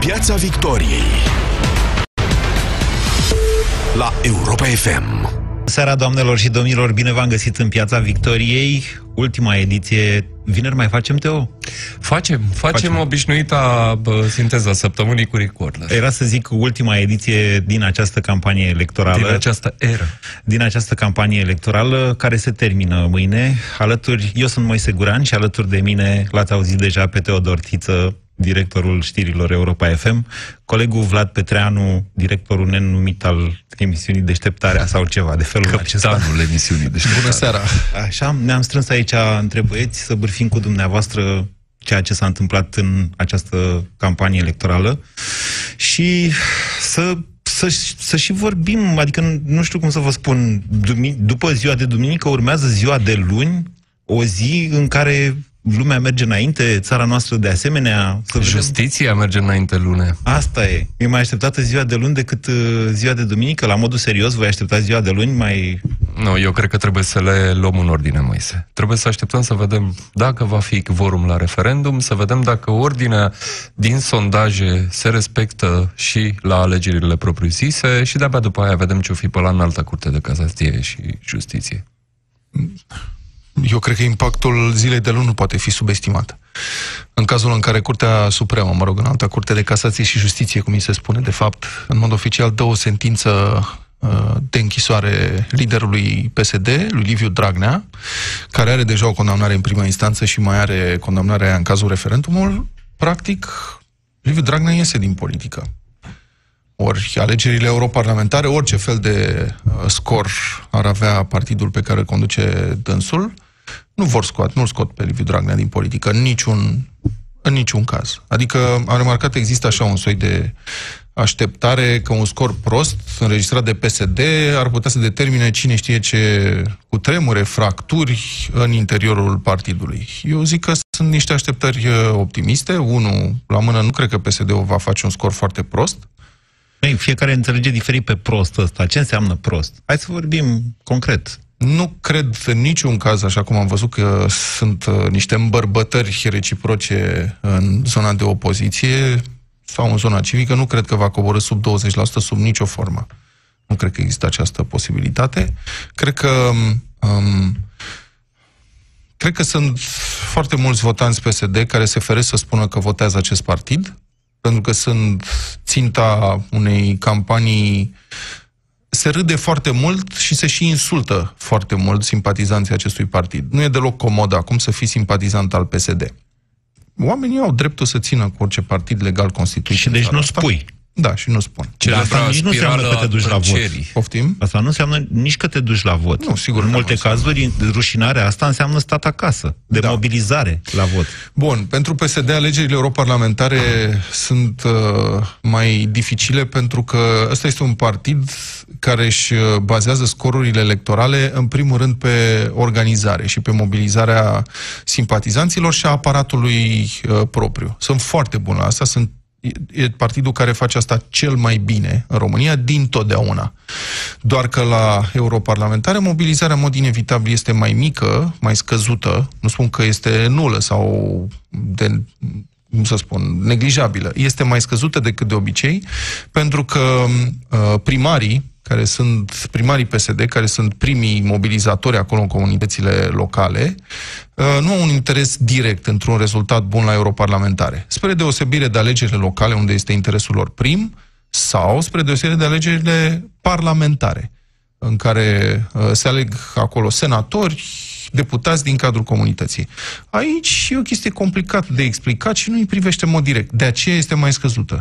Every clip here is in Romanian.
Piața Victoriei la Europa FM. Seara, doamnelor și domnilor, bine v-am găsit în Piața Victoriei. Ultima ediție, vineri mai facem, Teo? Facem, facem, facem. obișnuita bă, sinteza săptămânii cu Recorder. Era să zic ultima ediție din această campanie electorală. Din această eră. Din această campanie electorală care se termină mâine. Alături, eu sunt Moise Guran și alături de mine l-ați auzit deja pe Teodor Tiță, directorul știrilor Europa FM, colegul Vlad Petreanu, directorul nenumit al emisiunii Deșteptarea sau ceva de felul Capitanul acesta. emisiunii Deșteptarea. Bună seara! Așa, ne-am strâns aici între băieți să bârfim cu dumneavoastră ceea ce s-a întâmplat în această campanie electorală și să să, să și vorbim, adică nu știu cum să vă spun, după ziua de duminică urmează ziua de luni, o zi în care lumea merge înainte, țara noastră de asemenea. Să Justiția vedem... merge înainte lune. Asta e. E mai așteptată ziua de luni decât uh, ziua de duminică? La modul serios, voi aștepta ziua de luni mai... Nu, eu cred că trebuie să le luăm în ordine, Moise. Trebuie să așteptăm să vedem dacă va fi vorum la referendum, să vedem dacă ordinea din sondaje se respectă și la alegerile propriu-zise și de-abia după aia vedem ce o fi pe la înaltă curte de cazație și justiție eu cred că impactul zilei de luni nu poate fi subestimat. În cazul în care Curtea Supremă, mă rog, în alta Curte de Casație și Justiție, cum mi se spune, de fapt, în mod oficial, dă o sentință uh, de închisoare liderului PSD, lui Liviu Dragnea, care are deja o condamnare în prima instanță și mai are condamnarea în cazul referendumul, practic, Liviu Dragnea iese din politică. Ori alegerile europarlamentare, orice fel de uh, scor ar avea partidul pe care îl conduce dânsul, nu vor scoate, nu scot pe Liviu Dragnea din politică în niciun, în niciun caz. Adică am remarcat că există așa un soi de așteptare că un scor prost înregistrat de PSD ar putea să determine cine știe ce cu tremure, fracturi în interiorul partidului. Eu zic că sunt niște așteptări uh, optimiste. Unul, la mână, nu cred că PSD-ul va face un scor foarte prost. Ei, fiecare înțelege diferit pe prost ăsta. Ce înseamnă prost? Hai să vorbim concret. Nu cred în niciun caz, așa cum am văzut că sunt uh, niște îmbărbătări reciproce în zona de opoziție sau în zona civică, nu cred că va coborâ sub 20% sub nicio formă. Nu cred că există această posibilitate. Cred că um, cred că sunt foarte mulți votanți PSD care se feresc să spună că votează acest partid, pentru că sunt ținta unei campanii se râde foarte mult și se și insultă foarte mult simpatizanții acestui partid. Nu e deloc comod acum să fii simpatizant al PSD. Oamenii au dreptul să țină cu orice partid legal constituit. Și deci nu spui. Da, și nu spun. Ce asta nici nu înseamnă că te duci la vot. Poftim? Asta nu înseamnă nici că te duci la vot. Nu, sigur. În multe cazuri, rușinarea asta înseamnă stat acasă, de da. mobilizare la vot. Bun, pentru PSD alegerile europarlamentare sunt uh, mai dificile pentru că ăsta este un partid care își uh, bazează scorurile electorale în primul rând pe organizare și pe mobilizarea simpatizanților și a aparatului uh, propriu. Sunt foarte buni la asta, sunt e partidul care face asta cel mai bine în România din totdeauna. Doar că la europarlamentare mobilizarea în mod inevitabil este mai mică, mai scăzută, nu spun că este nulă sau de cum să spun, neglijabilă. Este mai scăzută decât de obicei, pentru că uh, primarii care sunt primarii PSD, care sunt primii mobilizatori acolo în comunitățile locale, uh, nu au un interes direct într-un rezultat bun la europarlamentare. Spre deosebire de alegerile locale, unde este interesul lor prim, sau spre deosebire de alegerile parlamentare, în care uh, se aleg acolo senatori, deputați din cadrul comunității. Aici e o chestie complicată de explicat și nu îi privește în mod direct. De aceea este mai scăzută.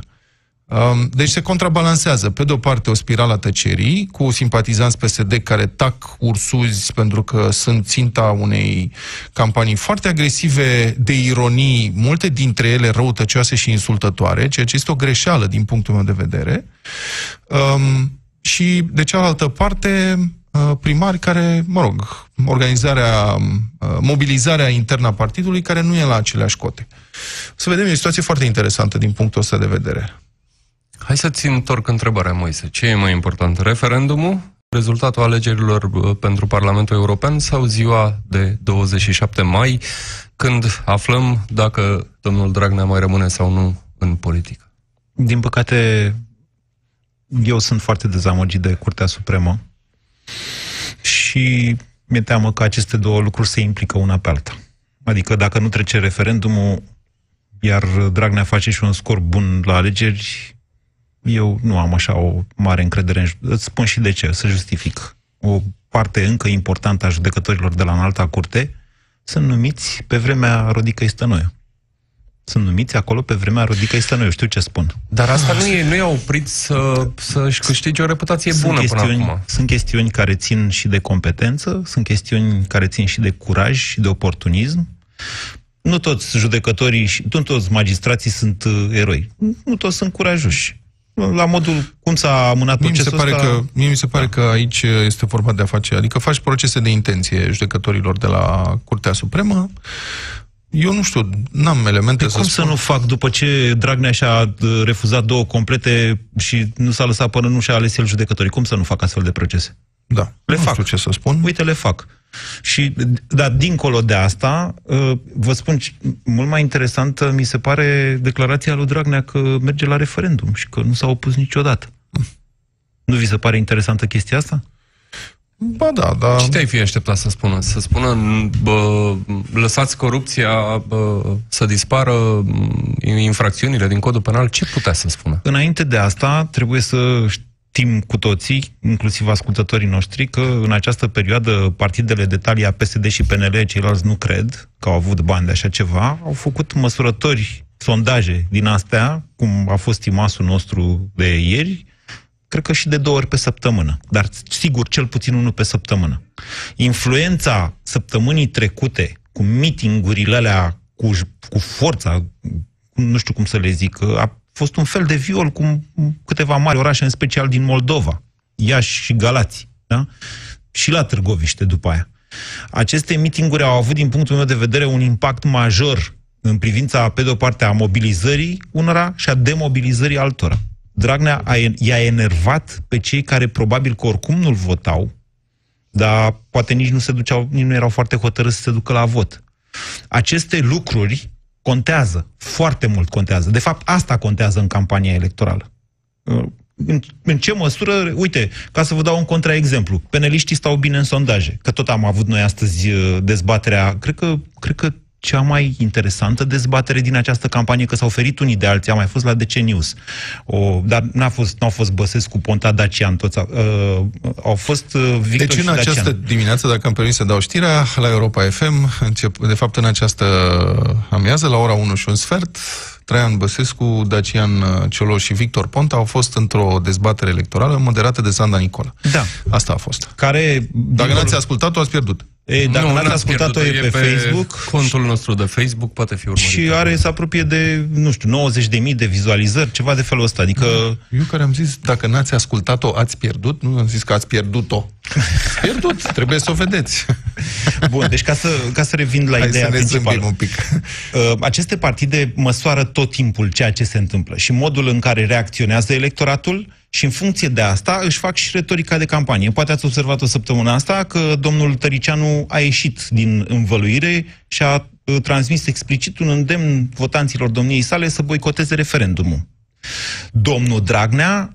Um, deci se contrabalansează, pe de o parte, o spirală a tăcerii, cu simpatizanți PSD care tac ursuzi pentru că sunt ținta unei campanii foarte agresive de ironii, multe dintre ele răutăcioase și insultătoare, ceea ce este o greșeală din punctul meu de vedere. Um, și, de cealaltă parte, uh, primari care, mă rog, organizarea, uh, mobilizarea internă a partidului care nu e la aceleași cote. Să vedem, e o situație foarte interesantă din punctul ăsta de vedere. Hai să-ți întorc întrebarea, Moise. Ce e mai important? Referendumul? Rezultatul alegerilor pentru Parlamentul European sau ziua de 27 mai, când aflăm dacă domnul Dragnea mai rămâne sau nu în politică? Din păcate, eu sunt foarte dezamăgit de Curtea Supremă și mi-e teamă că aceste două lucruri se implică una pe alta. Adică dacă nu trece referendumul, iar Dragnea face și un scor bun la alegeri, eu nu am așa o mare încredere în... Îți spun și de ce, să justific. O parte încă importantă a judecătorilor de la înalta curte sunt numiți pe vremea Rodică Stănoiu. Sunt numiți acolo pe vremea Rodică Stănoiu, știu ce spun. Dar asta nu, e, nu i-a oprit să, să-și câștige o reputație sunt bună chestiuni, până acum. Sunt chestiuni care țin și de competență, sunt chestiuni care țin și de curaj și de oportunism. Nu toți judecătorii și nu toți magistrații sunt uh, eroi. Nu toți sunt curajoși. La modul cum s-a amânat Mie mi se procesul pare, ăsta, că, mie mi se pare că aici este vorba de a face, adică faci procese de intenție judecătorilor de la Curtea Supremă. Eu nu știu, n-am elemente Păi să cum spun. să nu fac după ce Dragnea și-a uh, refuzat două complete și nu s-a lăsat până nu și-a ales el judecătorii? Cum să nu fac astfel de procese? Da, Le nu fac. știu ce să spun. Uite, le fac. Și, dar dincolo de asta, uh, vă spun, c- mult mai interesantă mi se pare declarația lui Dragnea că merge la referendum și că nu s-a opus niciodată. Nu vi se pare interesantă chestia asta? Ba da, da. Ce te-ai fi așteptat să spună? Să spună, bă, lăsați corupția bă, să dispară m, infracțiunile din codul penal? Ce putea să spună? Înainte de asta, trebuie să știm cu toții, inclusiv ascultătorii noștri, că în această perioadă partidele de talia PSD și PNL, ceilalți nu cred că au avut bani de așa ceva, au făcut măsurători, sondaje din astea, cum a fost timasul nostru de ieri, cred că și de două ori pe săptămână, dar sigur cel puțin unul pe săptămână. Influența săptămânii trecute cu mitingurile alea, cu, cu forța, nu știu cum să le zic, a fost un fel de viol cu câteva mari orașe, în special din Moldova, Iași și Galați, da? și la Târgoviște după aia. Aceste mitinguri au avut, din punctul meu de vedere, un impact major în privința, pe de o parte, a mobilizării unora și a demobilizării altora. Dragnea a, i-a enervat pe cei care probabil că oricum nu-l votau, dar poate nici nu se duceau, nici nu erau foarte hotărâți să se ducă la vot. Aceste lucruri contează, foarte mult contează. De fapt, asta contează în campania electorală. În, în ce măsură, uite, ca să vă dau un contraexemplu, peneliștii stau bine în sondaje, că tot am avut noi astăzi uh, dezbaterea, cred că, cred că cea mai interesantă dezbatere din această campanie, că s-au oferit unii de alții, a mai fost la DC News. O, dar n-a fost, n-au fost Băsescu, Ponta, Dacian, toți uh, au fost uh, Victor Deci în și această Dacian. dimineață, dacă îmi permis să dau știrea, la Europa FM, încep, de fapt în această amiază, la ora 1 și un sfert, Traian Băsescu, Dacian Cioloș și Victor Ponta au fost într-o dezbatere electorală moderată de Sanda Nicola. Da. Asta a fost. Care, Dacă n-ați ascultat-o, ați pierdut. E, dacă Nu, n-ați n-ați ascultat-o, e pierdut-o, pe, Facebook. Contul nostru de Facebook poate fi urmărit. Și are, se apropie de, nu știu, 90.000 de vizualizări, ceva de felul ăsta. Adică, Eu care am zis, dacă n-ați ascultat-o, ați pierdut, nu am zis că ați pierdut-o. Pierdut, trebuie să o vedeți. bun, deci ca să, ca să revin la Hai ideea să ne principală. zâmbim un pic. Uh, aceste partide măsoară tot timpul ceea ce se întâmplă și modul în care reacționează electoratul și în funcție de asta își fac și retorica de campanie. Poate ați observat o săptămână asta că domnul Tăricianu a ieșit din învăluire și a uh, transmis explicit un îndemn votanților domniei sale să boicoteze referendumul. Domnul Dragnea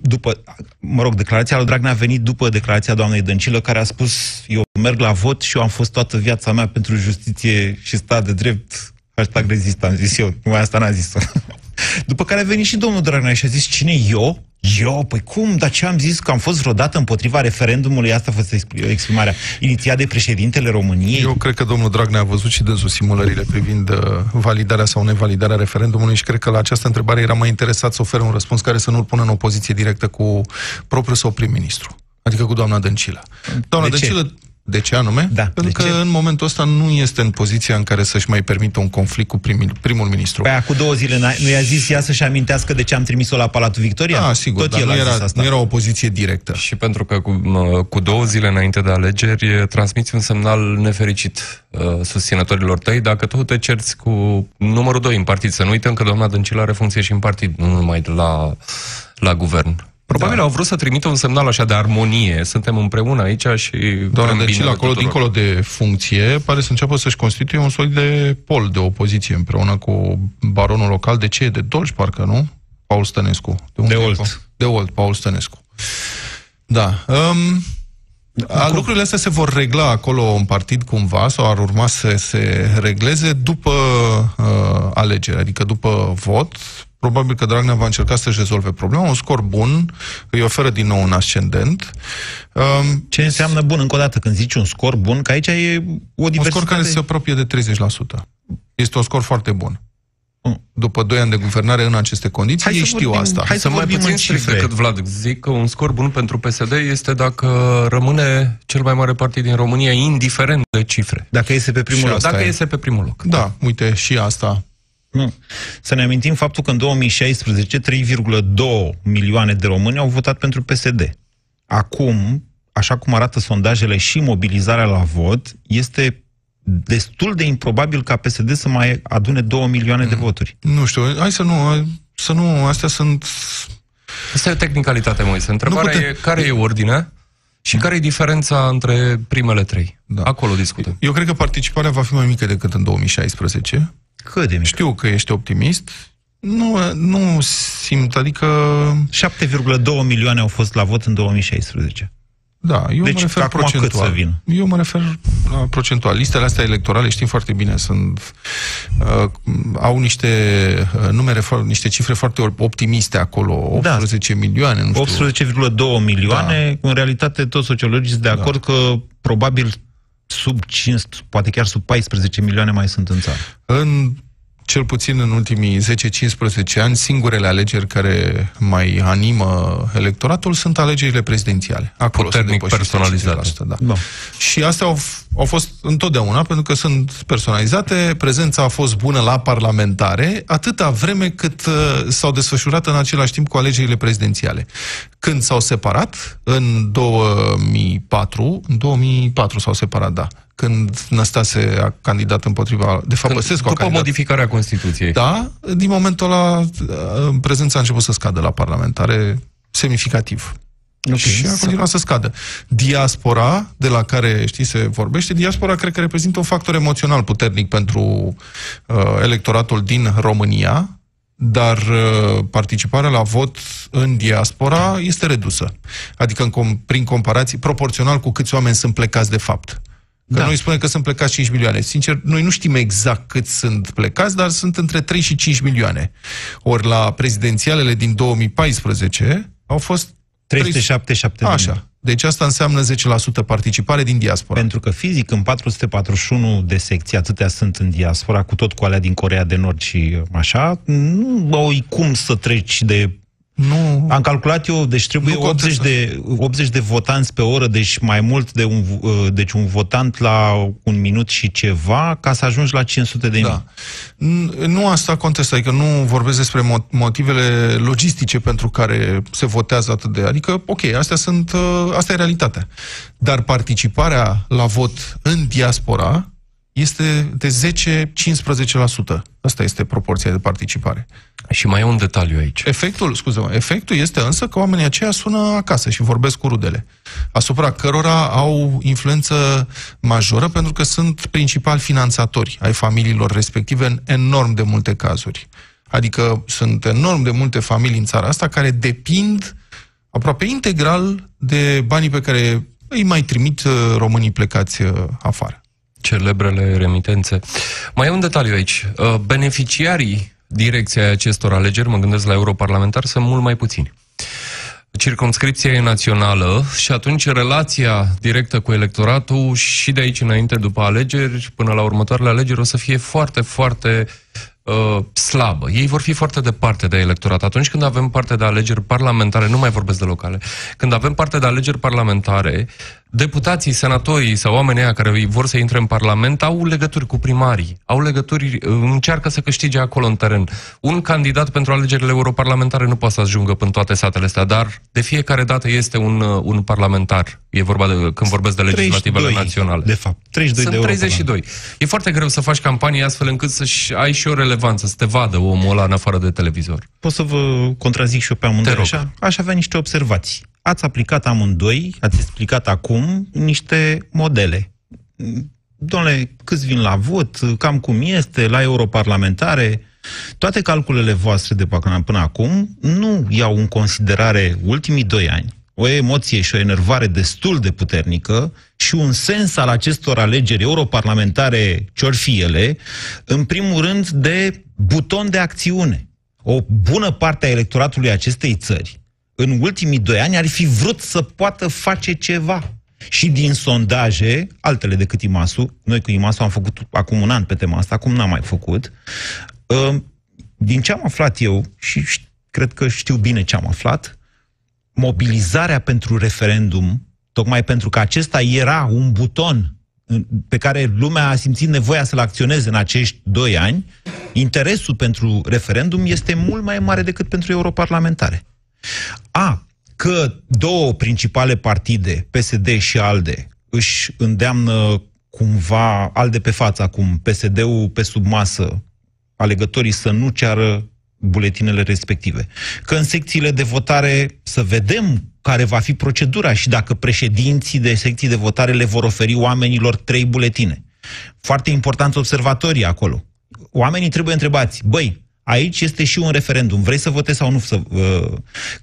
după, mă rog, declarația lui Dragnea a venit după declarația doamnei Dăncilă, care a spus, eu merg la vot și eu am fost toată viața mea pentru justiție și stat de drept, hashtag rezist, am zis eu, numai asta n-a zis-o. După care a venit și domnul Dragnea și a zis, cine eu? Eu? Păi cum? Dar ce am zis? Că am fost vreodată împotriva referendumului? Asta a fost expri- exprimarea inițiat de președintele României? Eu cred că domnul Dragnea a văzut și dânsul simulările privind uh, validarea sau nevalidarea referendumului și cred că la această întrebare era mai interesat să ofere un răspuns care să nu-l pună în opoziție directă cu propriul său prim-ministru, adică cu doamna Dăncilă. Doamna De ce? Dăncilă, de ce anume? Da, Pentru de că ce? în momentul ăsta nu este în poziția în care să-și mai permită un conflict cu primul, primul ministru. Păi cu două zile n-a- nu i-a zis ea să-și amintească de ce am trimis-o la Palatul Victoria? Da, sigur, Tot dar el nu a zis era, asta. nu era o poziție directă. Și pentru că cu, mă, cu două zile înainte de alegeri transmiți un semnal nefericit uh, susținătorilor tăi dacă tu te cerți cu numărul 2 în partid. Să nu uităm că doamna Dăncilă are funcție și în partid, nu numai la, la guvern. Probabil da. au vrut să trimită un semnal așa de armonie. Suntem împreună aici și... Doamna vrem Dăncilă, binele acolo, tuturor. dincolo de funcție, pare să înceapă să-și constituie un soi de pol de opoziție împreună cu baronul local. De ce? De Dolj, parcă, nu? Paul Stănescu. De unde e Olt. Paul? De Olt, Paul Stănescu. Da. Um, a, lucrurile astea se vor regla acolo în partid cumva sau ar urma să se regleze după uh, alegeri, adică după vot. Probabil că Dragnea va încerca să-și rezolve problema. Un scor bun îi oferă din nou un ascendent. Um, Ce înseamnă bun, încă o dată, când zici un scor bun, că aici e o un diversitate... scor care se apropie de 30%. Este un scor foarte bun. Mm. După 2 ani de guvernare în aceste condiții, Hai ei să știu vorbim- asta. hai să Să mai vorbim puțin în strict cifre. decât Vlad. Zic că un scor bun pentru PSD este dacă rămâne cel mai mare partid din România, indiferent de cifre. Dacă este pe primul Și loc. asta Dacă e. este pe primul loc. Da, uite, și asta. Nu. Să ne amintim faptul că în 2016 3,2 milioane de români au votat pentru PSD. Acum, așa cum arată sondajele și mobilizarea la vot, este destul de improbabil ca PSD să mai adune 2 milioane de voturi. Nu știu, hai să nu, să nu, astea sunt... Asta e o tehnicalitate, Moise. Întrebarea Nu putem- e care e ordinea și care e diferența între primele trei. Da. Acolo discutăm. Eu cred că participarea va fi mai mică decât în 2016. Cât de mic? Știu că ești optimist. Nu, nu simt, adică... 7,2 milioane au fost la vot în 2016. Da, eu Deci, mă refer acum cât procentual. să vină? Eu mă refer la procentual. Listele astea electorale, știm foarte bine, sunt uh, au niște uh, numere, fo- niște cifre foarte optimiste acolo, Da. 18 milioane, nu știu. 18,2 milioane, în realitate toți sociologii sunt de acord că probabil sub 5, poate chiar sub 14 milioane mai sunt în țară. În cel puțin în ultimii 10-15 ani, singurele alegeri care mai animă electoratul sunt alegerile prezidențiale. Acolo Puternic sunt depășite personalizate. 50%, Da. Da. Și astea au, f- au fost întotdeauna, pentru că sunt personalizate, prezența a fost bună la parlamentare, atâta vreme cât uh, s-au desfășurat în același timp cu alegerile prezidențiale. Când s-au separat, în 2004, în 2004 s-au separat, da, când Năstase a candidat împotriva, de fapt, Băsescu a După candidat modificarea Constituției. da, din momentul ăla uh, prezența a început să scadă la parlamentare semnificativ. Okay. Și a continuat să scadă. Diaspora, de la care, știi, se vorbește, diaspora cred că reprezintă un factor emoțional puternic pentru uh, electoratul din România, dar uh, participarea la vot în diaspora este redusă. Adică în com- prin comparații, proporțional cu câți oameni sunt plecați de fapt. Că Da. noi spunem că sunt plecați 5 milioane. Sincer, noi nu știm exact cât sunt plecați, dar sunt între 3 și 5 milioane. Ori la prezidențialele din 2014 au fost 377 de mii. Așa. Deci asta înseamnă 10% participare din diaspora. Pentru că fizic în 441 de secții, atâtea sunt în diaspora, cu tot cu alea din Corea de Nord și uh, așa, nu au cum să treci de... Nu... Am calculat eu, deci trebuie Nu 80 contează. de, 80 de votanți pe oră, deci mai mult de un, uh, deci un votant la un minut și ceva, ca să ajungi la 500 de mii. Da. N- Nu asta contestă, adică nu vorbesc despre mo- motivele logistice pentru care se votează atât de... Adică, ok, astea sunt, uh, asta e realitatea. Dar participarea la vot în diaspora este de 10-15%. Asta este proporția de participare. Și mai e un detaliu aici. Efectul, scuze-mă, efectul este însă că oamenii aceia sună acasă și vorbesc cu rudele, asupra cărora au influență majoră pentru că sunt principali finanțatori ai familiilor respective în enorm de multe cazuri. Adică sunt enorm de multe familii în țara asta care depind aproape integral de banii pe care îi mai trimit uh, românii plecați uh, afară. Celebrele remitențe. Mai e un detaliu aici. Uh, Beneficiarii direcției acestor alegeri, mă gândesc la europarlamentar, sunt mult mai puțini. Circumscripția e națională și atunci relația directă cu electoratul și de aici înainte, după alegeri, până la următoarele alegeri, o să fie foarte, foarte uh, slabă. Ei vor fi foarte departe de electorat. Atunci când avem parte de alegeri parlamentare, nu mai vorbesc de locale, când avem parte de alegeri parlamentare, deputații, senatorii sau oamenii aia care vor să intre în Parlament au legături cu primarii, au legături, încearcă să câștige acolo în teren. Un candidat pentru alegerile europarlamentare nu poate să ajungă până toate satele astea, dar de fiecare dată este un, uh, un parlamentar. E vorba de, când vorbesc de legislativele 32, naționale. De fapt, 32 Sunt de euro. 32. E foarte greu să faci campanie astfel încât să ai și o relevanță, să te vadă omul ăla în afară de televizor. Pot să vă contrazic și eu pe amândoi Te rog. așa? Aș avea niște observații. Ați aplicat amândoi, ați explicat acum niște modele. Domnule, câți vin la vot, cam cum este, la europarlamentare, Toate calculele voastre de până, până acum nu iau în considerare ultimii doi ani, o emoție și o enervare destul de puternică și un sens al acestor alegeri europarlamentare, ce fi ele, în primul rând de buton de acțiune. O bună parte a electoratului acestei țări, în ultimii doi ani, ar fi vrut să poată face ceva. Și din sondaje, altele decât IMASU, noi cu IMASU am făcut acum un an pe tema asta, acum n-am mai făcut, ă, din ce am aflat eu, și cred că știu bine ce am aflat, mobilizarea pentru referendum, tocmai pentru că acesta era un buton pe care lumea a simțit nevoia să-l acționeze în acești doi ani, interesul pentru referendum este mult mai mare decât pentru europarlamentare. A, că două principale partide, PSD și ALDE, își îndeamnă cumva ALDE pe față acum, PSD-ul pe sub masă, alegătorii să nu ceară buletinele respective. Că în secțiile de votare să vedem care va fi procedura și dacă președinții de secții de votare le vor oferi oamenilor trei buletine. Foarte important observatorii acolo. Oamenii trebuie întrebați, băi, aici este și un referendum, vrei să votezi sau nu? Să, uh,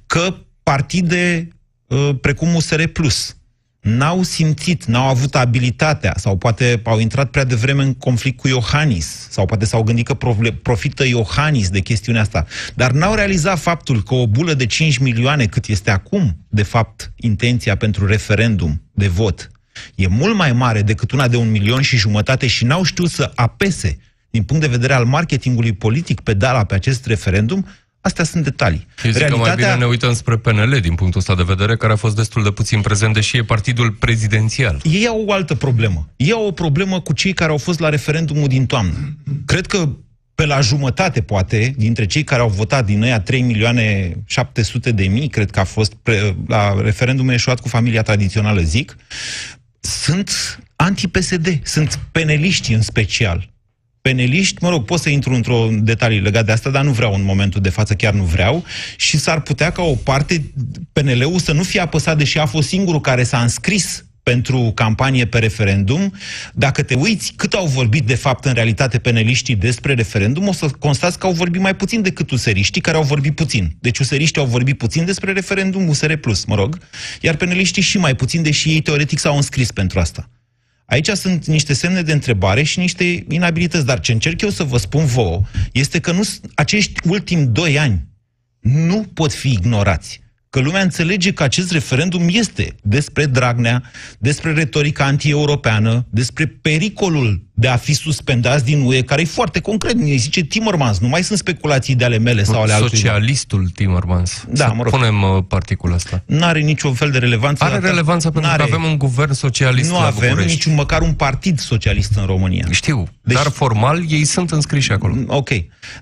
că partide uh, precum USR Plus, n-au simțit, n-au avut abilitatea sau poate au intrat prea devreme în conflict cu Iohannis sau poate s-au gândit că profită Iohannis de chestiunea asta, dar n-au realizat faptul că o bulă de 5 milioane cât este acum, de fapt, intenția pentru referendum de vot, e mult mai mare decât una de un milion și jumătate și n-au știut să apese din punct de vedere al marketingului politic pedala pe acest referendum, Astea sunt detalii. Eu zic Realitatea... că mai bine ne uităm spre PNL din punctul ăsta de vedere, care a fost destul de puțin prezent, deși e partidul prezidențial. Ei au o altă problemă. Ei au o problemă cu cei care au fost la referendumul din toamnă. Cred că pe la jumătate, poate, dintre cei care au votat din ăia 3 milioane 700 de mii, cred că a fost pre, la referendumul eșuat cu familia tradițională, zic, sunt anti-PSD, sunt peneliști în special peneliști, mă rog, pot să intru într-o detalii legat de asta, dar nu vreau în momentul de față, chiar nu vreau, și s-ar putea ca o parte, PNL-ul să nu fie apăsat, deși a fost singurul care s-a înscris pentru campanie pe referendum, dacă te uiți cât au vorbit de fapt în realitate peneliștii despre referendum, o să constați că au vorbit mai puțin decât useriștii care au vorbit puțin. Deci useriștii au vorbit puțin despre referendum, USR plus, mă rog, iar peneliștii și mai puțin, deși ei teoretic s-au înscris pentru asta. Aici sunt niște semne de întrebare și niște inabilități. Dar ce încerc eu să vă spun vouă este că nu, acești ultimi doi ani nu pot fi ignorați că lumea înțelege că acest referendum este despre Dragnea, despre retorica anti-europeană, despre pericolul de a fi suspendați din UE, care e foarte concret. Ne zice Timmermans, nu mai sunt speculații de ale mele sau ale altui. Socialistul Timmermans. Da, Să mă rog. punem uh, particula asta. Nu are niciun fel de relevanță. Are relevanță pentru că avem un guvern socialist Nu la avem București. niciun măcar un partid socialist în România. Știu, deci, dar formal ei sunt înscriși acolo. Ok.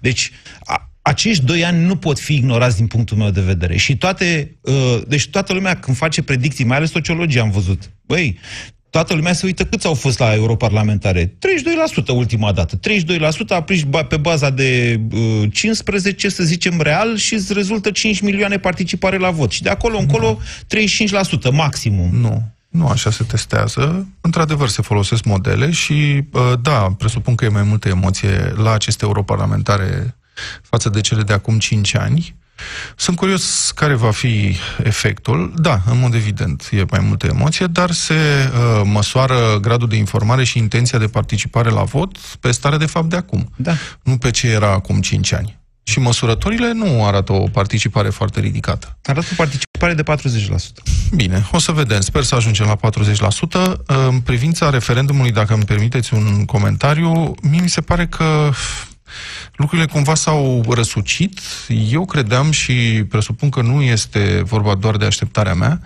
Deci, a, acești doi ani nu pot fi ignorați din punctul meu de vedere. Și toate, uh, deci toată lumea când face predicții, mai ales sociologii am văzut, băi, toată lumea se uită câți au fost la europarlamentare. 32% ultima dată. 32% apriși pe baza de uh, 15, să zicem, real și îți rezultă 5 milioane participare la vot. Și de acolo încolo 35% maximum. Nu. Nu așa se testează. Într-adevăr, se folosesc modele și, uh, da, presupun că e mai multă emoție la aceste europarlamentare față de cele de acum 5 ani. Sunt curios care va fi efectul. Da, în mod evident, e mai multă emoție, dar se uh, măsoară gradul de informare și intenția de participare la vot pe stare de fapt de acum. Da. Nu pe ce era acum 5 ani. Și măsurătorile nu arată o participare foarte ridicată. Arată o participare de 40%. Bine, o să vedem. Sper să ajungem la 40%. În privința referendumului, dacă îmi permiteți un comentariu, mie mi se pare că lucrurile cumva s-au răsucit. Eu credeam și presupun că nu este vorba doar de așteptarea mea,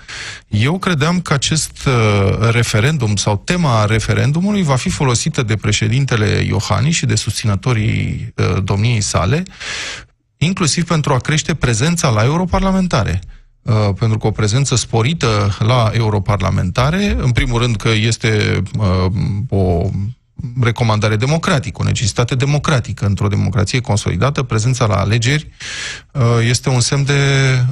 eu credeam că acest uh, referendum sau tema referendumului va fi folosită de președintele Iohannis și de susținătorii uh, domniei sale, inclusiv pentru a crește prezența la europarlamentare. Uh, pentru că o prezență sporită la europarlamentare, în primul rând că este uh, o recomandare democratică, o necesitate democratică. Într-o democrație consolidată, prezența la alegeri uh, este un semn de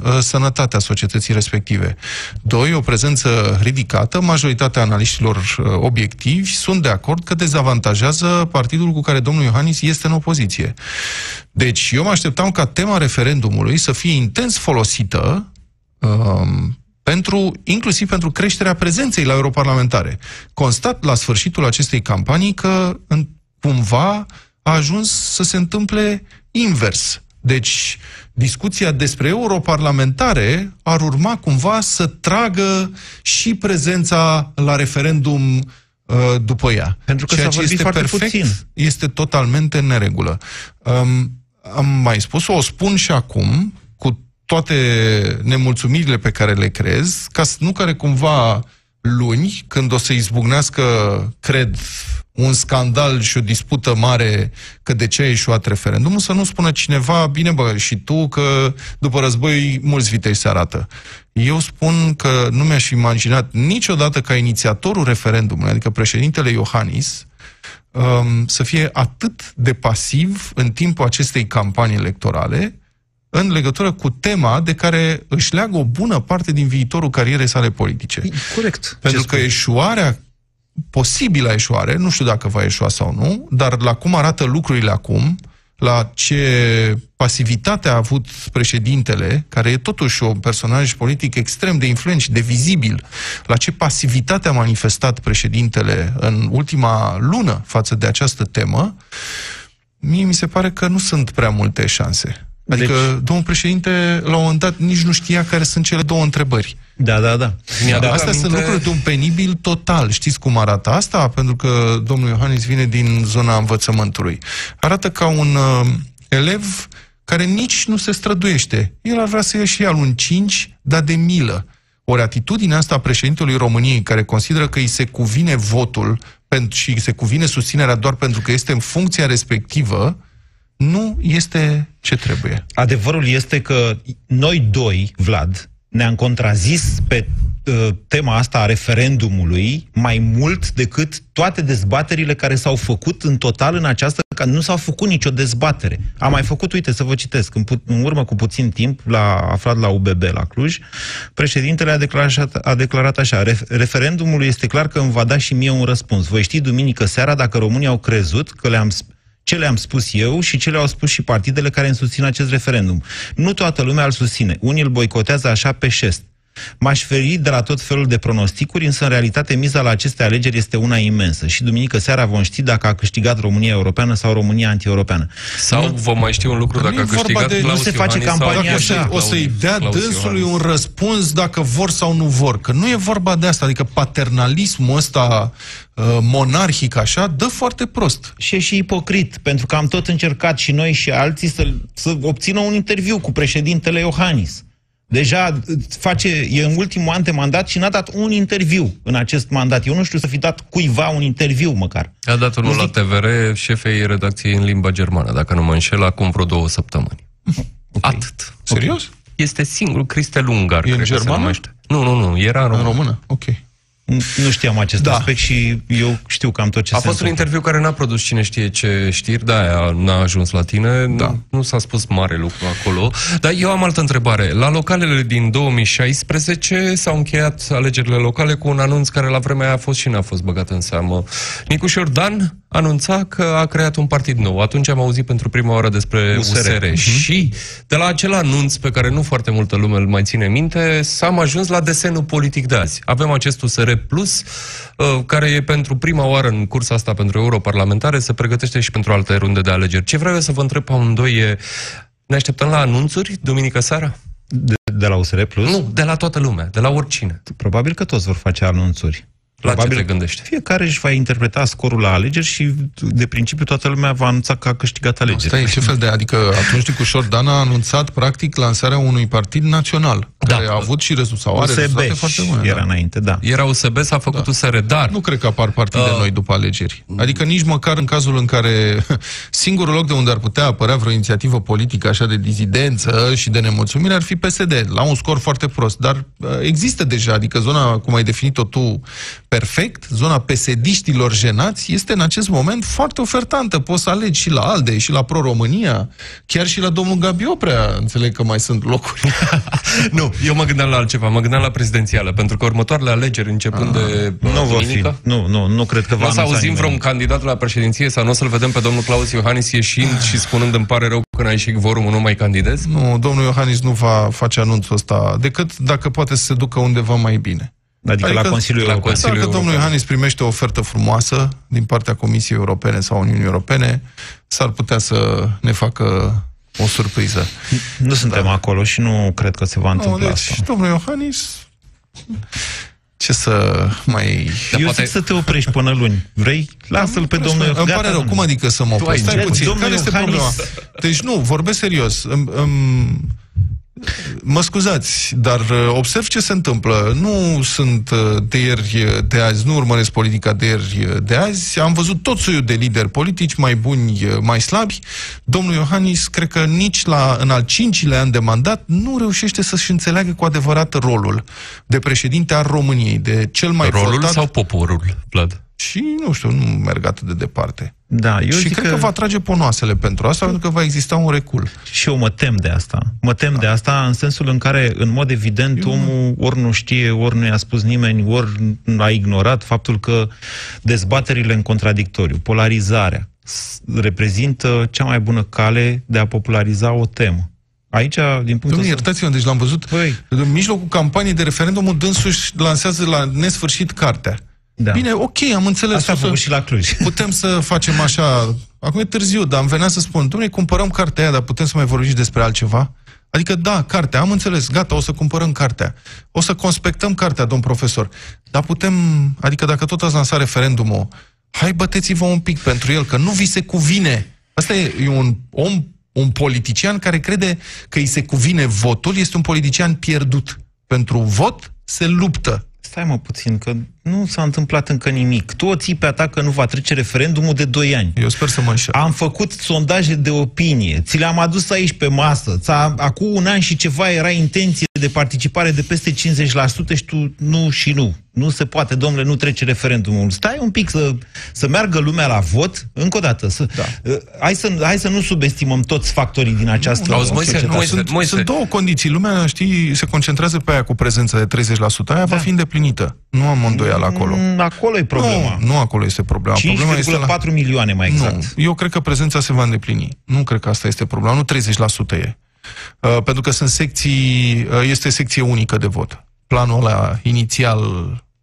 uh, sănătate a societății respective. Doi, o prezență ridicată, majoritatea analiștilor uh, obiectivi sunt de acord că dezavantajează partidul cu care domnul Iohannis este în opoziție. Deci, eu mă așteptam ca tema referendumului să fie intens folosită um, pentru, inclusiv pentru creșterea prezenței la europarlamentare. Constat la sfârșitul acestei campanii că în, cumva a ajuns să se întâmple invers. Deci, discuția despre europarlamentare ar urma cumva să tragă și prezența la referendum uh, după ea. Pentru că Ceea s-a ce vorbit este foarte perfect, puțin. este totalmente în neregulă. Um, am mai spus-o, o spun și acum, cu toate nemulțumirile pe care le crez, ca să nu care cumva luni, când o să izbucnească, cred, un scandal și o dispută mare că de ce a ieșuat referendumul, să nu spună cineva, bine bă, și tu că după război mulți vitei se arată. Eu spun că nu mi-aș fi imaginat niciodată ca inițiatorul referendumului, adică președintele Iohannis, um, să fie atât de pasiv în timpul acestei campanii electorale în legătură cu tema de care își leagă o bună parte din viitorul carierei sale politice. Corect. Pentru că eșuarea, posibilă eșuare, nu știu dacă va eșua sau nu, dar la cum arată lucrurile acum, la ce pasivitate a avut președintele, care e totuși un personaj politic extrem de influent și de vizibil, la ce pasivitate a manifestat președintele în ultima lună față de această temă, mie mi se pare că nu sunt prea multe șanse. Adică, deci... domnul președinte, la un moment dat, nici nu știa care sunt cele două întrebări. Da, da, da. Mi-aduc Da, astea aminte- sunt lucruri de un penibil total. Știți cum arată asta? Pentru că domnul Iohannis vine din zona învățământului. Arată ca un uh, elev care nici nu se străduiește. El ar vrea să ia și el un 5, dar de milă. Ori atitudinea asta a președintelui României, care consideră că îi se cuvine votul pentru, și îi se cuvine susținerea doar pentru că este în funcția respectivă, nu este ce trebuie. Adevărul este că noi doi, Vlad, ne-am contrazis pe uh, tema asta a referendumului mai mult decât toate dezbaterile care s-au făcut în total în această... Că nu s-au făcut nicio dezbatere. Am mai făcut, uite, să vă citesc, în, pu- în urmă cu puțin timp, la aflat la UBB la Cluj, președintele a declarat, a declarat așa, "Ref- referendumul este clar că îmi va da și mie un răspuns. Voi ști duminică seara dacă românii au crezut că le-am sp- ce le-am spus eu și ce le-au spus și partidele care îmi susțin acest referendum. Nu toată lumea îl susține. Unii îl boicotează așa pe șest. M-aș feri de la tot felul de pronosticuri, însă în realitate miza la aceste alegeri este una imensă. Și duminică seara vom ști dacă a câștigat România Europeană sau România anti-europeană. Sau vom mai ști un lucru Dar dacă nu a e vorba câștigat de- Claus nu se face Iohannis sau campania Dacă a o, să, așa. câștigat o să-i dea Claus dânsului Iohannis. un răspuns dacă vor sau nu vor. Că nu e vorba de asta. Adică paternalismul ăsta uh, monarhic așa dă foarte prost. Și e și ipocrit, pentru că am tot încercat și noi și alții să, să obțină un interviu cu președintele Iohannis. Deja face, e în ultimul an de mandat și n-a dat un interviu în acest mandat. Eu nu știu să fi dat cuiva un interviu măcar. A dat unul Nu la zic- TVR șefei redacției în limba germană, dacă nu mă înșel, acum vreo două săptămâni. Atât. Serios? Este singurul, Cristel Ungar, E în cred că se germană? numește. Nu, nu, nu, era în În română. română? Ok. Nu știam acest Da. aspect și eu știu cam tot ce A se fost un întâmplă. interviu care n-a produs cine știe ce știri, da, aia n-a ajuns la tine, Da. nu, nu s-a spus mare lucru acolo. Dar eu am altă întrebare. La localele din 2016 s-au încheiat alegerile locale cu un anunț care la vremea aia a fost și n-a fost băgat în seamă. Nicușor Dan anunța că a creat un partid nou. Atunci am auzit pentru prima oară despre USR. USR. Mhm. Și de la acel anunț pe care nu foarte multă lume îl mai ține minte, s-am ajuns la desenul politic de azi. Avem acest USR Plus, uh, care e pentru prima oară în cursa asta pentru europarlamentare, se pregătește și pentru alte runde de alegeri. Ce vreau eu să vă întreb pe amândoi e, ne așteptăm la anunțuri duminică seara? De, de la USR Plus? Nu, de la toată lumea, de la oricine. Probabil că toți vor face anunțuri. La ce Probabil te gândești? Fiecare își va interpreta scorul la alegeri și, de principiu, toată lumea va anunța că a câștigat alegerile. Stai, ce fel de... Adică atunci Nicușor Dan a anunțat practic lansarea unui partid național, Da. care a avut și rezultate, sau are USB rezultate foarte bune. era da. înainte, da. Era USB, s-a făcut da. USR, dar... Nu cred că apar partide Uh. noi după alegeri. Adică nici măcar în cazul în care singurul loc de unde ar putea apărea vreo inițiativă politică așa de dizidență și de nemulțumire ar fi PSD, la un scor foarte prost. Dar uh, există deja, adică zona, cum ai definit-o tu, perfect, zona pesediștilor jenați, este în acest moment foarte ofertantă. Poți să alegi și la ALDE, și la Pro-România, chiar și la domnul Gabi Oprea, înțeleg că mai sunt locuri. nu, eu mă gândeam la altceva, mă gândeam la prezidențială, pentru că următoarele alegeri, începând Ah. de Nu vor fi. duminică, Nu, nu, nu cred că va nu o să anunța auzim nimeni. vreun candidat la președinție sau nu o să-l vedem pe domnul Claus Iohannis ieșind și spunând îmi pare rău că n-a ieșit vorumul, nu mai candidez? nu, domnul Iohannis nu va face anunțul ăsta, decât dacă poate să se ducă undeva mai bine. Adică, Adică la Consiliul la European. Consiliul Dacă domnul European. Iohannis primește o ofertă frumoasă din partea Comisiei Europene sau Uniunii Europene, s-ar putea să ne facă o surpriză. Nu suntem acolo și nu cred că se va Nu, întâmpla deci, asta. domnul Iohannis, ce să mai... Eu poate- zic să te oprești până luni. Vrei? Lasă-l pe domnul Îmi Gata, pare rău, domnule. cum adică să mă opresc? ai Stai gen. puțin, Domnul care este Iohannis- problema? Deci nu, vorbesc serios. Îmi- îmi- Mă scuzați, dar uh, observ ce se întâmplă. Nu sunt uh, de ieri uh, de azi, nu urmăresc politica de ieri uh, de azi. Am văzut tot soiul de lideri politici, mai buni, uh, mai slabi. Domnul Iohannis, cred că nici la, în al cincilea an de mandat, nu reușește să-și înțeleagă cu adevărat rolul de președinte al României, de cel mai Rolul votat sau poporul, Vlad? Și, nu știu, nu merg atât de departe. Da, eu și zic cred că... va trage ponoasele pentru asta, pentru că va exista un recul. Și eu mă tem de asta. Mă tem de asta în sensul în care, în mod evident, eu... omul ori nu știe, ori nu i-a spus nimeni, ori a ignorat faptul că dezbaterile în contradictoriu, polarizarea, s- reprezintă cea mai bună cale de a populariza o temă. Aici, din punct Domnule, de iertați-mă, deci l-am văzut Păi. în mijlocul campaniei de referendum, dânsuși lansează la nesfârșit cartea. Da. Bine, ok, am înțeles. Asta a o să- făcut și la Cluj. Putem să facem așa... Acum e târziu, dar am venea să spun, domnule, cumpărăm cartea aia, dar putem să mai vorbim și despre altceva? Adică, da, cartea, am înțeles, gata, o să cumpărăm cartea. O să conspectăm cartea, domn profesor. Dar putem, adică dacă tot ați lansat referendumul, hai băteți-vă un pic pentru el, că nu vi se cuvine. Asta e, e un om, un politician care crede că îi se cuvine votul, este un politician pierdut. Pentru vot se luptă. Stai mă puțin, că nu s-a întâmplat încă nimic. Tu o ții pe a ta că nu va trece referendumul de 2 ani. Eu sper să mă înșel. Am făcut sondaje de opinie, ți le-am adus aici pe masă. Ți-a, acum un an și ceva era intenție de participare de peste 50% și tu nu și nu. Nu se poate, domnule, nu trece referendumul. Stai un pic să, să meargă lumea la vot, încă o dată. Să, Da. uh, hai, să, hai să nu subestimăm toți factorii din această Auzi, Moise, societate. Moise, sunt, Moise. sunt două condiții. Lumea, știi, se concentrează pe aia cu prezența de 30%. Aia va fi îndeplinită. Nu am îndoială acolo. Mm, Acolo e problema. Nu, nu acolo este problema. Problema este la... 5,4 milioane mai exact. Nu, eu cred că prezența se va îndeplini. Nu cred că asta este problema. Nu 30% e. Uh, pentru că sunt secții, uh, este secție unică de vot. Planul ăla inițial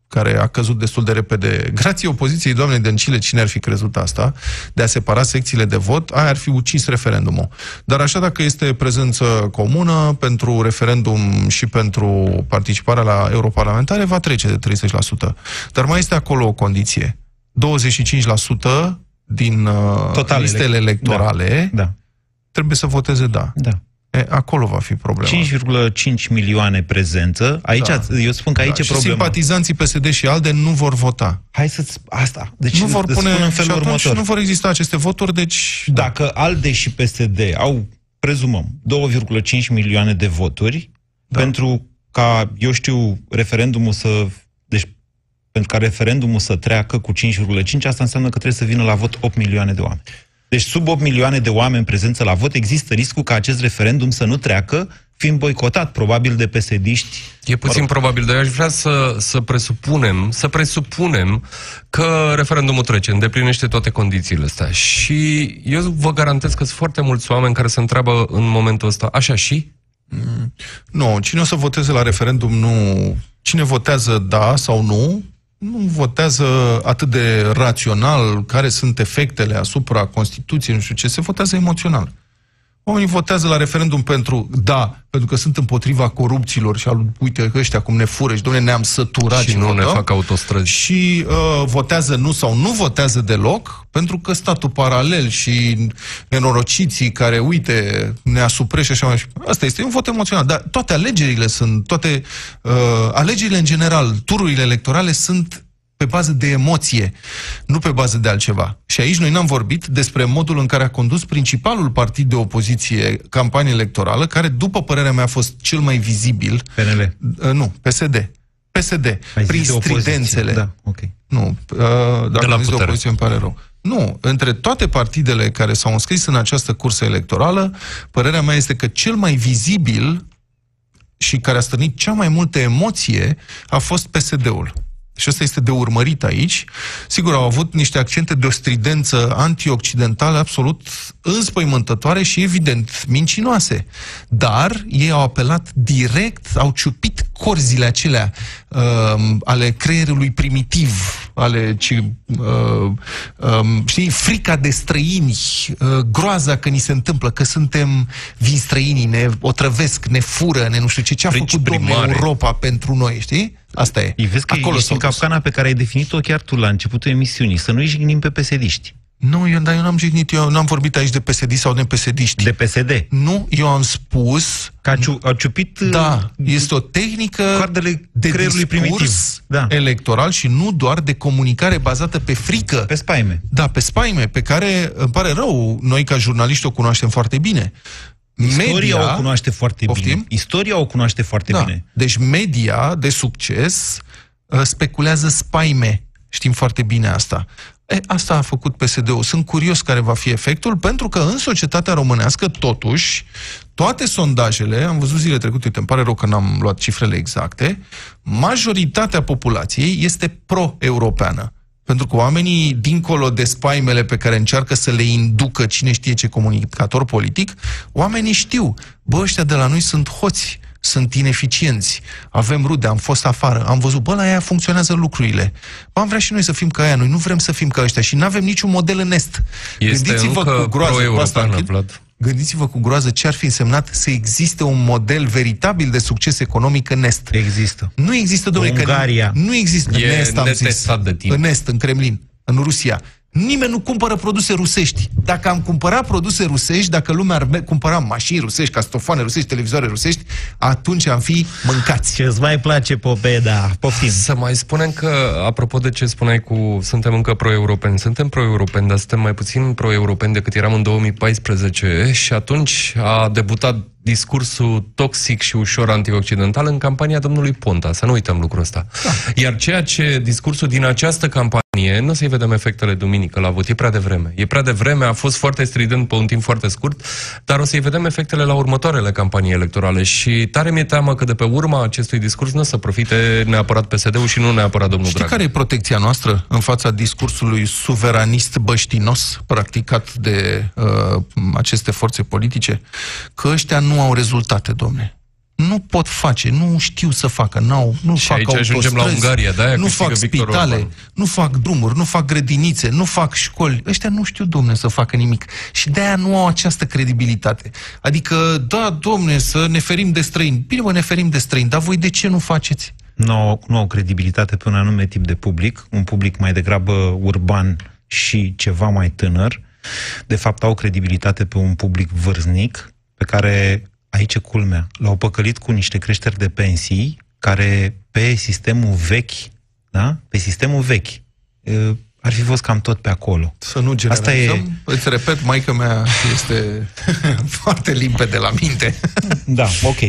care a căzut destul de repede, grație opoziției doamnei Dăncile, cine ar fi crezut asta, de a separa secțiile de vot, aia ar fi ucis referendumul. Dar așa dacă este prezență comună pentru referendum și pentru participarea la europarlamentare, va trece de 30%. Dar mai este acolo o condiție. 25% din uh, Totalele. listele electorale Da, trebuie să voteze da. da. E, acolo va fi problema. 5,5 milioane prezență. Aici, Da. eu spun că aici da. e și problema. simpatizanții PSD și ALDE nu vor vota. Hai să asta. Deci nu vor îți pune spun în și felul atunci următor. nu vor exista aceste voturi, deci Dacă ALDE și PSD au, prezumăm, 2,5 milioane de voturi, Da. pentru ca, eu știu, referendumul să... Deci, pentru ca referendumul să treacă cu 5,5, asta înseamnă că trebuie să vină la vot 8 milioane de oameni. Deci sub 8 milioane de oameni prezență la vot, există riscul ca acest referendum să nu treacă, fiind boicotat probabil de pesediști. E puțin probabil, dar eu aș vrea să, să presupunem, să presupunem că referendumul trece, îndeplinește toate condițiile astea. Și eu vă garantez că sunt foarte mulți oameni care se întreabă în momentul ăsta, așa și? nu, cine o să voteze la referendum nu... Cine votează da sau nu, nu votează atât de rațional care sunt efectele asupra Constituției, nu știu ce, se votează emoțional. Oamenii votează la referendum pentru da, pentru că sunt împotriva corupților și al, uite că ăștia cum ne fură și domne ne-am săturat și nu ne votăm. fac autostrăzi. și uh, votează nu sau nu votează deloc, pentru că statul paralel și nenorociții care, uite, ne asupre și așa mai Asta este un vot emoțional. Dar toate alegerile sunt, toate uh, alegerile în general, tururile electorale sunt pe bază de emoție, nu pe bază de altceva. Și aici noi n-am vorbit despre modul în care a condus principalul partid de opoziție campanie electorală, care, după părerea mea, a fost cel mai vizibil, PNL. Uh, nu, PSD. PSD, Ai zis prin de opoziție. stridențele. Da, ok. Nu, uh, dacă De la am zis de putere. opoziție, îmi pare rău. Nu, între toate partidele care s-au înscris în această cursă electorală, părerea mea este că cel mai vizibil și care a stârnit cea mai multă emoție a fost PSD-ul. Și asta este de urmărit aici. Sigur, au avut niște accente de o stridență antioccidentală absolut înspăimântătoare și, evident, mincinoase. Dar ei au apelat direct, au ciupit corzile acelea uh, ale creierului primitiv, ale, ci, uh, um, știi, frica de străini, uh, groaza că ni se întâmplă, că suntem vin străinii, ne otrăvesc, ne fură, ne nu știu ce, ce a Frici făcut domnul primare. Europa pentru noi, știi? Asta e. Îi vezi că Acolo ești în s-au dus. capcana pe care ai definit-o chiar tu la începutul emisiunii, să nu-i jignim pe pesediști. Nu, eu, dar eu n-am jignit, eu n-am vorbit aici de PSD sau de PSD-ști. De PSD. Nu, eu am spus... Că a, ciu, a ciupit Da, este o tehnică coardele de creierului discurs primitiv. Da. electoral și nu doar de comunicare bazată pe frică. pe spaime. Da, pe spaime, pe care, îmi pare rău, noi ca jurnaliști o cunoaștem foarte bine. Istoria Media- o cunoaște foarte Poftim? bine. Istoria o cunoaște foarte da. bine. Deci media de succes uh, speculează spaime. Știm foarte bine asta. E, asta a făcut PSD-ul. Sunt curios care va fi efectul, pentru că în societatea românească, totuși, toate sondajele, am văzut zile trecute, uite, îmi pare rău că n-am luat cifrele exacte, majoritatea populației este pro-europeană. Pentru că oamenii, dincolo de spaimele pe care încearcă să le inducă cine știe ce comunicator politic, oamenii știu, bă, ăștia de la noi sunt hoți, sunt ineficienți, avem rude, am fost afară, am văzut, bă, la aia funcționează lucrurile. Bă, am vrea și noi să fim ca aia, noi nu vrem să fim ca ăștia și nu avem niciun model în est. Este încă cu asta pro-europeană, închid. Vlad. Gândiți-vă cu groază ce ar fi însemnat să existe un model veritabil de succes economic în Est. Există. Nu există, domnule, că Ungaria. nu există E în Est, am zis. netestat de timp. În Est, în Kremlin, în Rusia. Nimeni nu cumpără produse rusești. Dacă am cumpărat produse rusești, dacă lumea ar me- cumpăra mașini rusești, castofoane rusești, televizoare rusești, atunci am fi mâncați. Ce îți mai place, Popeda? Poftim. Să mai spunem că, apropo de ce spuneai cu suntem încă pro-europeni, suntem pro-europeni, dar suntem mai puțin pro-europeni decât eram în 2014 și atunci a debutat discursul toxic și ușor antioccidental în campania domnului Ponta. Să nu uităm lucrul ăsta. Da. Iar ceea ce discursul din această campanie, nu o să-i vedem efectele duminică la vot, e prea devreme. E prea devreme, a fost foarte strident pe un timp foarte scurt, dar o să-i vedem efectele la următoarele campanii electorale și tare mi-e teamă că de pe urma acestui discurs nu o să profite neapărat PSD-ul și nu neapărat domnul Știi Dragnea. care e protecția noastră în fața discursului suveranist băștinos practicat de uh, aceste forțe politice? Că ăștia nu au rezultate, domne. Nu pot face, nu știu să facă, n-au, nu Și fac aici ajungem la autostrăzi, Ungaria, de-aia nu câștigă fac Victor spitale, Orban. nu fac drumuri, nu fac grădinițe, nu fac școli. Ăștia nu știu, domne, să facă nimic. Și de-aia nu au această credibilitate. Adică, da, domne, să ne ferim de străini. Bine, mă, ne ferim de străini, dar voi de ce nu faceți? nu au, nu au credibilitate pe un anume tip de public, un public mai degrabă urban și ceva mai tânăr. De fapt, au credibilitate pe un public vârstnic, pe care, aici e culmea, l-au păcălit cu niște creșteri de pensii, care pe sistemul vechi, da? Pe sistemul vechi, eh, ar fi fost cam tot pe acolo. Să nu Asta generalizăm. e- Îți repet, maica mea este foarte limpede la minte. Da, ok.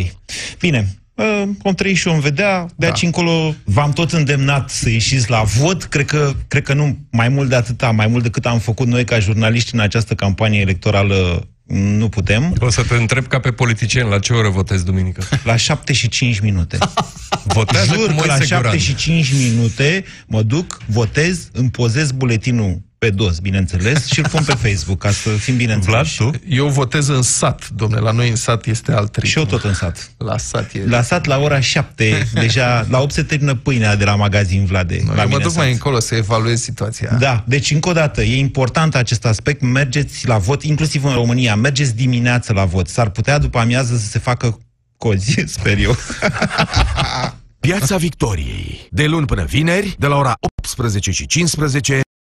Bine, uh, om trăi și om vedea, de Da. aici încolo v-am tot îndemnat să ieșiți la vot, cred că, cred că nu mai mult de atâta, mai mult decât am făcut noi ca jurnaliști în această campanie electorală, nu putem. O să te întreb ca pe politician, la ce oră votezi duminică? La 7 și 5 minute. Votează Jur cu că la Moise 7 Guran. și 5 minute mă duc, votez, îmi pozez buletinul pe dos, bineînțeles, și îl pun pe Facebook, ca să fim bine Vlad, înțeleși. tu? Eu votez în sat, domne, la noi în sat este alt ritm. Și eu tot în sat. La sat e... La sat la ora 7, deja la 8 se termină pâinea de la magazin Vlade. No, la eu mă mine duc în mai sat. încolo să evaluez situația. Da, deci încă o dată, e important acest aspect, mergeți la vot, inclusiv în România, mergeți dimineață la vot. S-ar putea după amiază să se facă cozi, sper eu. Piața Victoriei. De luni până vineri, de la ora 18 și 15